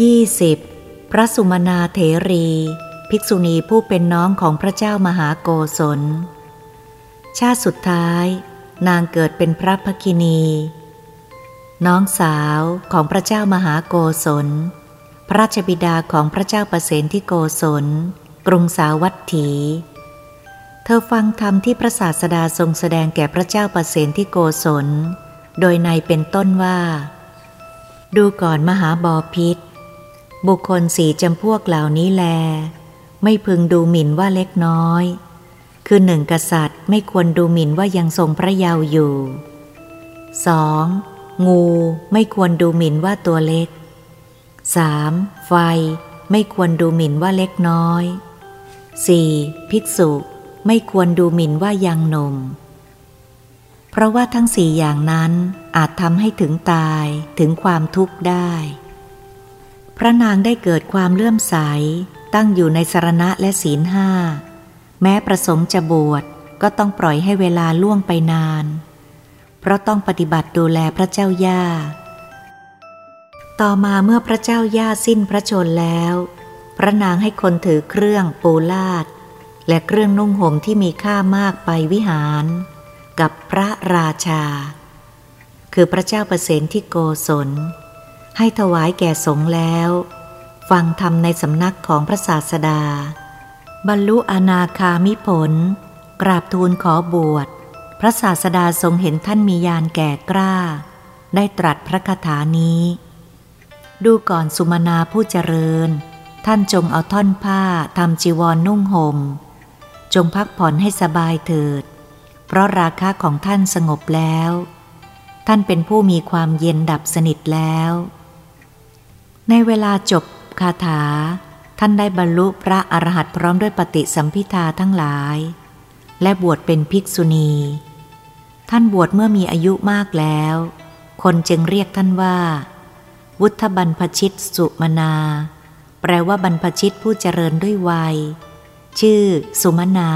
ยี่สิบพระสุมนาเถรี ภิกษุณีผู้เป็นน้องของพระเจ้ามหาโกศล ชาติสุดท้าย นางเกิดเป็นพระภคินี น้องสาวของพระเจ้ามหาโกศล พระราชบิดาของพระเจ้าประเสนที่โกศล กรุงสาวัตถี เธอฟังธรรมที่พระศาสดาทรงแสดงแก่พระเจ้าประเสนที่โกศล โดยในเป็นต้นว่า ดูก่อนมหาบอพิษ บุคคลสี่จำพวกเหล่านี้แล ไม่พึงดูหมิ่นว่าเล็กน้อย คือหนึ่งกษัตริย์ไม่ควรดูหมิ่นว่ายังทรงพระเยาว์อยู่ 2. งูไม่ควรดูหมิ่นว่าตัวเล็ก 3. ไฟไม่ควรดูหมิ่นว่าเล็กน้อย 4. ภิกษุไม่ควรดูหมิ่นว่ายังหนุ่ม เพราะว่าทั้งสี่อย่างนั้นอาจทำให้ถึงตายถึงความทุกข์ได้ พระนางได้เกิดความเลื่อมใส ตั้งอยู่ในสรณะและศีลห้า แม้ประสงค์จะบวชก็ต้องปล่อยให้เวลาล่วงไปนาน เพราะต้องปฏิบัติดูแลพระเจ้าย่า ต่อมาเมื่อพระเจ้าย่าสิ้นพระชนแล้ว พระนางให้คนถือเครื่องปูลาด และเครื่องนุ่งห่มที่มีค่ามากไปวิหาร กับพระราชา คือพระเจ้าประเสนที่โกศล ให้ถวายแก่สงฆ์แล้ว ฟังธรรมในสำนักของพระศาสดา บรรลุอนาคามิผล กราบทูลขอบวช พระศาสดาทรงเห็นท่านมียานแก่กล้า ได้ตรัสพระคาถานี้ ดูก่อนสุมาณาผู้เจริญ ท่านจงเอาท่อนผ้าทำจีวรนนุ่งหม่ม จงพักผ่อนให้สบายเถิด เพราะราคาของท่านสงบแล้วท่านเป็นผู้มีความเย็นดับสนิทแล้ว ในเวลาจบคาถา ท่านได้บรรลุพระอรหันต์พร้อมด้วยปฏิสัมพิทาทั้งหลาย และบวชเป็นภิกษุณี ท่านบวชเมื่อมีอายุมากแล้ว คนจึงเรียกท่านว่า วุฒบรรพชิตสุมนา แปลว่าบรรพชิตผู้เจริญด้วยวัย ชื่อสุมนา